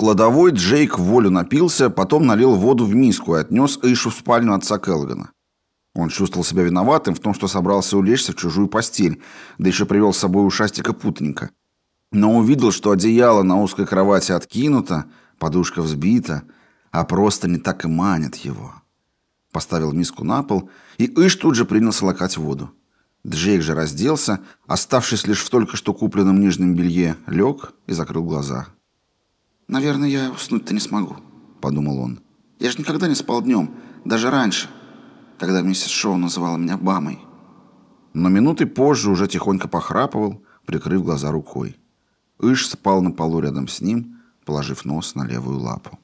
кладовой Джейк в волю напился, потом налил воду в миску и отнес Ишу в спальню отца Келлогана. Он чувствовал себя виноватым в том, что собрался улечься в чужую постель, да еще привел с собой ушастика-путаника. Но увидел, что одеяло на узкой кровати откинуто, подушка взбита, а просто не так и манит его. Поставил миску на пол, и Иш тут же принялся лакать воду. Джейк же разделся, оставшись лишь в только что купленном нижнем белье, лег и закрыл глаза. «Наверное, я уснуть-то не смогу», — подумал он. «Я же никогда не спал днем, даже раньше, когда миссис Шоу называла меня Бамой». Но минуты позже уже тихонько похрапывал, прикрыв глаза рукой. Иш спал на полу рядом с ним, положив нос на левую лапу.